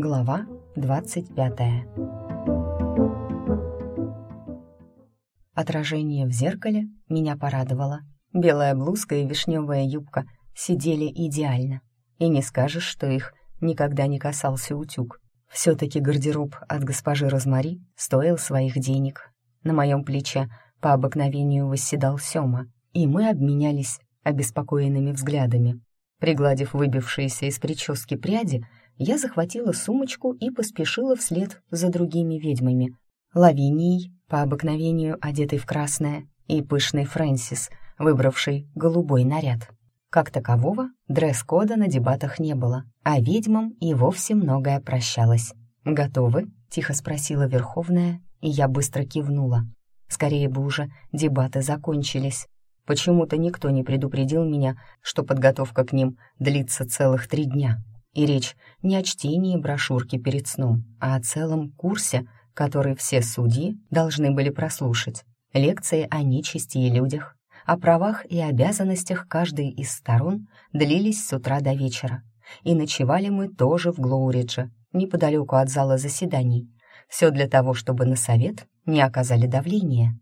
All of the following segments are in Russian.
Глава 25 Отражение в зеркале меня порадовало. Белая блузка и вишневая юбка сидели идеально. И не скажешь, что их никогда не касался утюг. Все-таки гардероб от госпожи Розмари стоил своих денег. На моем плече по обыкновению восседал Сёма, и мы обменялись обеспокоенными взглядами. Пригладив выбившиеся из прически пряди, я захватила сумочку и поспешила вслед за другими ведьмами. Лавинией, по обыкновению одетой в красное, и пышной Фрэнсис, выбравшей голубой наряд. Как такового, дресс-кода на дебатах не было, а ведьмам и вовсе многое прощалось. «Готовы?» — тихо спросила Верховная, и я быстро кивнула. Скорее бы уже дебаты закончились. Почему-то никто не предупредил меня, что подготовка к ним длится целых три дня. И речь не о чтении брошюрки перед сном, а о целом курсе, который все судьи должны были прослушать. Лекции о нечисти и людях, о правах и обязанностях каждой из сторон длились с утра до вечера. И ночевали мы тоже в Глоуридже, неподалеку от зала заседаний. Все для того, чтобы на совет не оказали давления.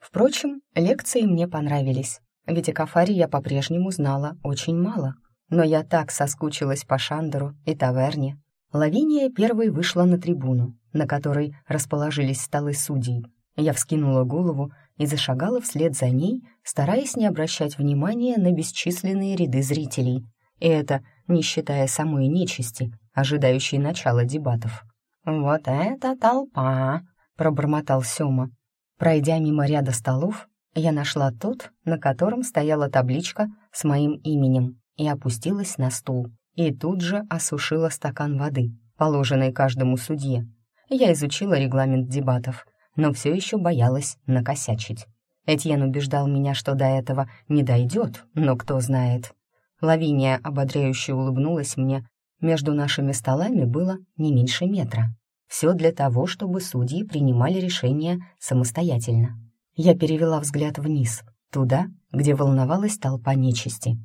Впрочем, лекции мне понравились, ведь о Кафаре я по-прежнему знала очень мало. Но я так соскучилась по Шандеру и таверне. Лавиния первой вышла на трибуну, на которой расположились столы судей. Я вскинула голову и зашагала вслед за ней, стараясь не обращать внимания на бесчисленные ряды зрителей. И это не считая самой нечисти, ожидающей начала дебатов. «Вот это толпа!» — пробормотал Сёма. Пройдя мимо ряда столов, я нашла тот, на котором стояла табличка с моим именем, и опустилась на стул. И тут же осушила стакан воды, положенный каждому судье. Я изучила регламент дебатов, но все еще боялась накосячить. Этьен убеждал меня, что до этого не дойдет, но кто знает. Лавиния ободряюще улыбнулась мне. Между нашими столами было не меньше метра. Все для того, чтобы судьи принимали решения самостоятельно. Я перевела взгляд вниз, туда, где волновалась толпа нечисти.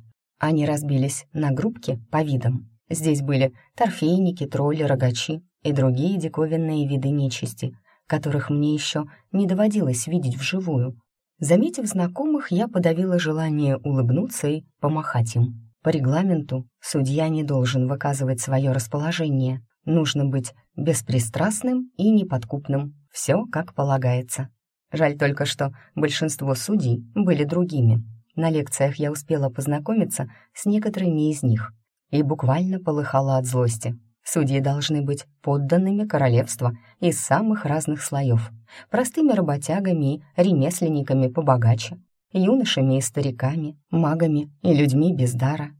Они разбились на группки по видам. Здесь были торфейники, тролли, рогачи и другие диковинные виды нечисти, которых мне еще не доводилось видеть вживую. Заметив знакомых, я подавила желание улыбнуться и помахать им. По регламенту судья не должен выказывать свое расположение, Нужно быть беспристрастным и неподкупным. Все как полагается. Жаль только, что большинство судей были другими. На лекциях я успела познакомиться с некоторыми из них и буквально полыхала от злости. Судьи должны быть подданными королевства из самых разных слоев, простыми работягами и ремесленниками побогаче, юношами и стариками, магами и людьми без дара.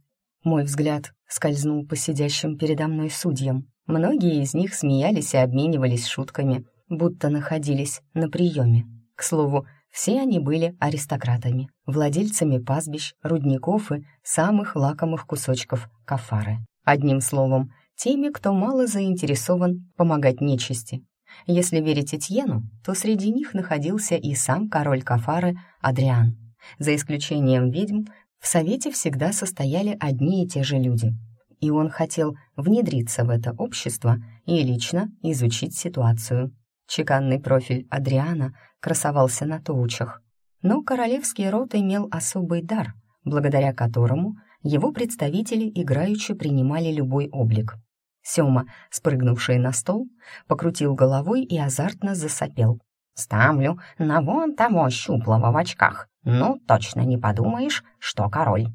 Мой взгляд скользнул по сидящим передо мной судьям. Многие из них смеялись и обменивались шутками, будто находились на приеме. К слову, все они были аристократами, владельцами пастбищ, рудников и самых лакомых кусочков кафары. Одним словом, теми, кто мало заинтересован помогать нечисти. Если верить Этьену, то среди них находился и сам король кафары Адриан. За исключением ведьм, в совете всегда состояли одни и те же люди — и он хотел внедриться в это общество и лично изучить ситуацию. Чеканный профиль Адриана красовался на тоучах, но королевский род имел особый дар, благодаря которому его представители играючи принимали любой облик. Сёма, спрыгнувший на стол, покрутил головой и азартно засопел. «Ставлю на вон того щуплого в очках. Ну, точно не подумаешь, что король».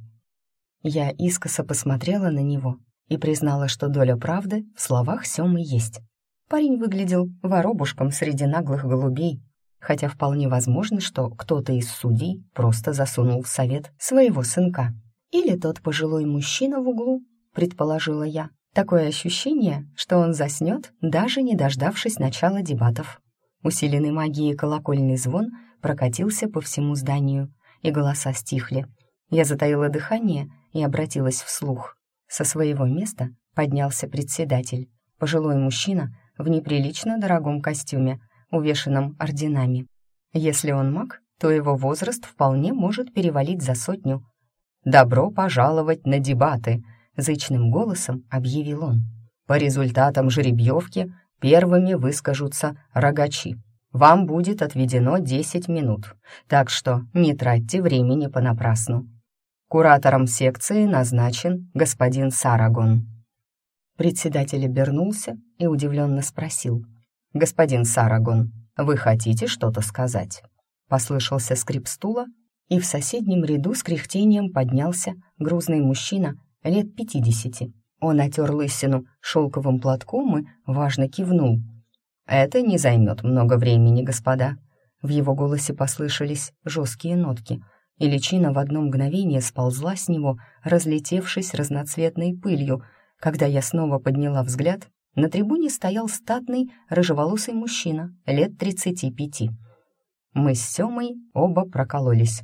Я искоса посмотрела на него и признала, что доля правды в словах Сёмы есть. Парень выглядел воробушком среди наглых голубей, хотя вполне возможно, что кто-то из судей просто засунул в совет своего сынка. Или тот пожилой мужчина в углу, предположила я. Такое ощущение, что он заснет, даже не дождавшись начала дебатов. Усиленный магией колокольный звон прокатился по всему зданию, и голоса стихли. Я затаила дыхание и обратилась вслух. Со своего места поднялся председатель, пожилой мужчина в неприлично дорогом костюме, увешанном орденами. Если он маг, то его возраст вполне может перевалить за сотню. «Добро пожаловать на дебаты!» — зычным голосом объявил он. По результатам жеребьевки первыми выскажутся рогачи. Вам будет отведено 10 минут, так что не тратьте времени понапрасну. Куратором секции назначен господин Сарагон. Председатель обернулся и удивленно спросил. «Господин Сарагон, вы хотите что-то сказать?» Послышался скрип стула, и в соседнем ряду с кряхтением поднялся грузный мужчина лет пятидесяти. Он отер лысину шелковым платком и важно кивнул. «Это не займет много времени, господа». В его голосе послышались жесткие нотки, и личина в одно мгновение сползла с него, разлетевшись разноцветной пылью. Когда я снова подняла взгляд, на трибуне стоял статный, рыжеволосый мужчина, лет тридцати пяти. Мы с Семой оба прокололись.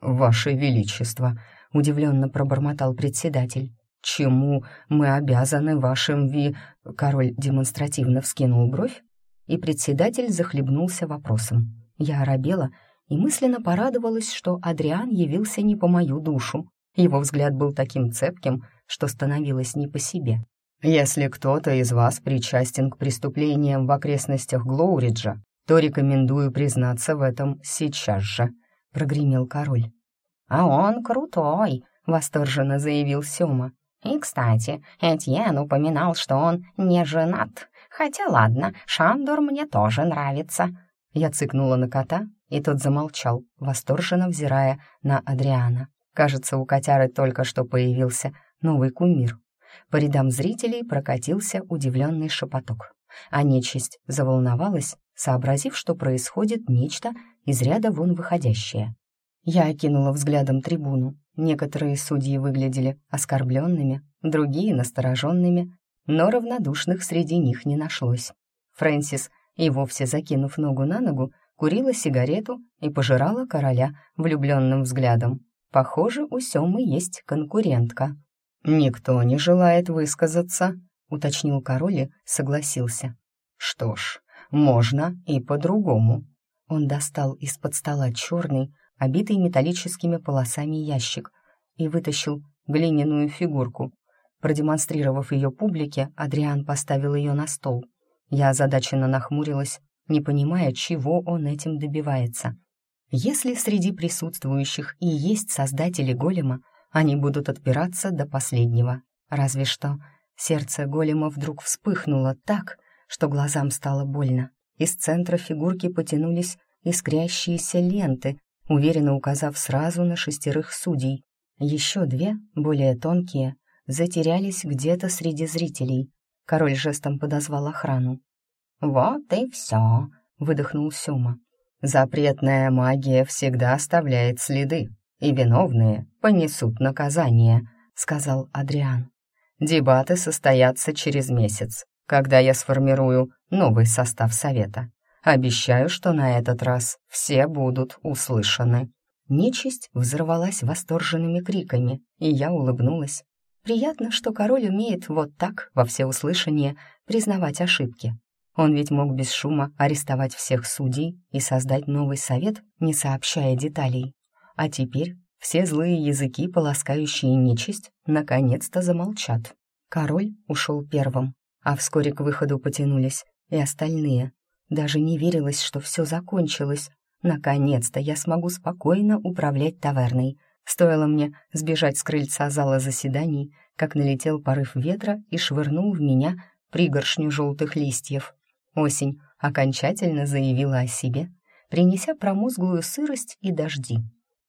«Ваше Величество!» — удивленно пробормотал председатель. «Чему мы обязаны вашим ви...» Король демонстративно вскинул бровь, и председатель захлебнулся вопросом. Я оробела и мысленно порадовалась, что Адриан явился не по мою душу. Его взгляд был таким цепким, что становилось не по себе. «Если кто-то из вас причастен к преступлениям в окрестностях Глоуриджа, то рекомендую признаться в этом сейчас же», — прогремел король. «А он крутой», — восторженно заявил Сёма. «И, кстати, Этьен упоминал, что он не женат. Хотя ладно, Шандор мне тоже нравится». Я цыкнула на кота, и тот замолчал, восторженно взирая на Адриана. Кажется, у котяры только что появился новый кумир. По рядам зрителей прокатился удивленный шепоток, а нечисть заволновалась, сообразив, что происходит нечто из ряда вон выходящее. Я окинула взглядом трибуну. Некоторые судьи выглядели оскорбленными, другие — настороженными, но равнодушных среди них не нашлось. Фрэнсис, и вовсе закинув ногу на ногу, курила сигарету и пожирала короля влюбленным взглядом. Похоже, у Семы есть конкурентка. «Никто не желает высказаться», — уточнил король и согласился. «Что ж, можно и по-другому». Он достал из-под стола черный, обитый металлическими полосами ящик, и вытащил глиняную фигурку. Продемонстрировав ее публике, Адриан поставил ее на стол. Я озадаченно нахмурилась, не понимая, чего он этим добивается. Если среди присутствующих и есть создатели голема, они будут отпираться до последнего. Разве что сердце голема вдруг вспыхнуло так, что глазам стало больно. Из центра фигурки потянулись искрящиеся ленты, уверенно указав сразу на шестерых судей. Еще две, более тонкие, затерялись где-то среди зрителей. Король жестом подозвал охрану. «Вот и все», — выдохнул Сёма. «Запретная магия всегда оставляет следы, и виновные понесут наказание», — сказал Адриан. «Дебаты состоятся через месяц, когда я сформирую новый состав совета. Обещаю, что на этот раз все будут услышаны». Нечисть взорвалась восторженными криками, и я улыбнулась. Приятно, что король умеет вот так, во всеуслышание, признавать ошибки. Он ведь мог без шума арестовать всех судей и создать новый совет, не сообщая деталей. А теперь все злые языки, полоскающие нечисть, наконец-то замолчат. Король ушел первым, а вскоре к выходу потянулись и остальные, даже не верилось, что все закончилось. Наконец-то я смогу спокойно управлять таверной. Стоило мне сбежать с крыльца зала заседаний, как налетел порыв ветра и швырнул в меня пригоршню желтых листьев. Осень окончательно заявила о себе, принеся промозглую сырость и дожди.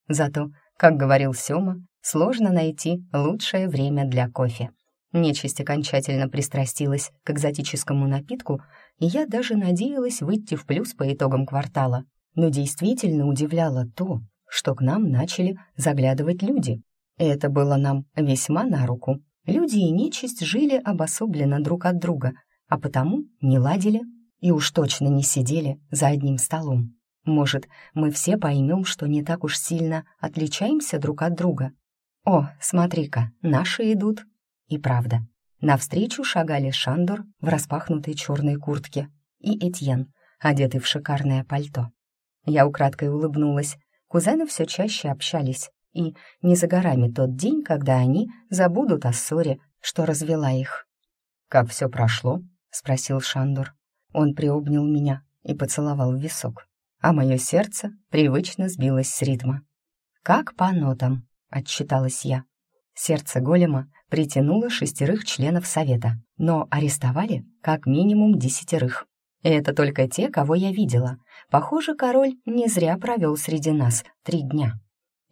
Зато, как говорил Сёма, сложно найти лучшее время для кофе. Нечисть окончательно пристрастилась к экзотическому напитку, и я даже надеялась выйти в плюс по итогам квартала. Но действительно удивляло то, что к нам начали заглядывать люди. И это было нам весьма на руку. Люди и нечисть жили обособленно друг от друга, а потому не ладили и уж точно не сидели за одним столом. Может, мы все поймем, что не так уж сильно отличаемся друг от друга. О, смотри-ка, наши идут, и правда, навстречу шагали Шандор в распахнутой черной куртке и Этьен, одетый в шикарное пальто. Я украдкой улыбнулась. Кузены все чаще общались, и не за горами тот день, когда они забудут о ссоре, что развела их. «Как все прошло?» — спросил Шандор. Он приобнял меня и поцеловал в висок, а мое сердце привычно сбилось с ритма. «Как по нотам», — отчиталась я. Сердце голема притянуло шестерых членов совета, но арестовали как минимум десятерых. И это только те, кого я видела. Похоже, король не зря провел среди нас три дня.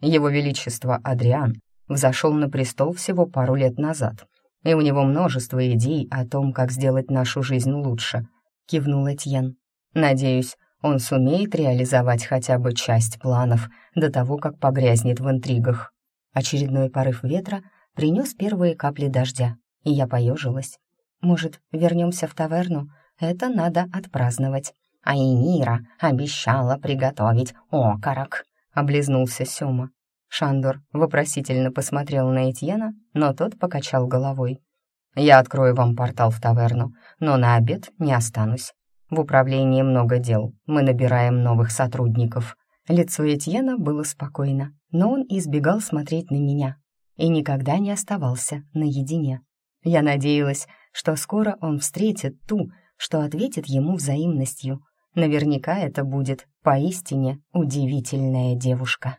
Его Величество Адриан взошел на престол всего пару лет назад, и у него множество идей о том, как сделать нашу жизнь лучше», — кивнул Этьен. «Надеюсь, он сумеет реализовать хотя бы часть планов до того, как погрязнет в интригах». Очередной порыв ветра принес первые капли дождя, и я поежилась. «Может, вернемся в таверну? Это надо отпраздновать». «А Эмира обещала приготовить окорок», — облизнулся Сёма. Шандор вопросительно посмотрел на Этьена, но тот покачал головой. «Я открою вам портал в таверну, но на обед не останусь. В управлении много дел, мы набираем новых сотрудников». Лицо Этьена было спокойно, но он избегал смотреть на меня и никогда не оставался наедине. Я надеялась, что скоро он встретит ту, что ответит ему взаимностью. Наверняка это будет поистине удивительная девушка.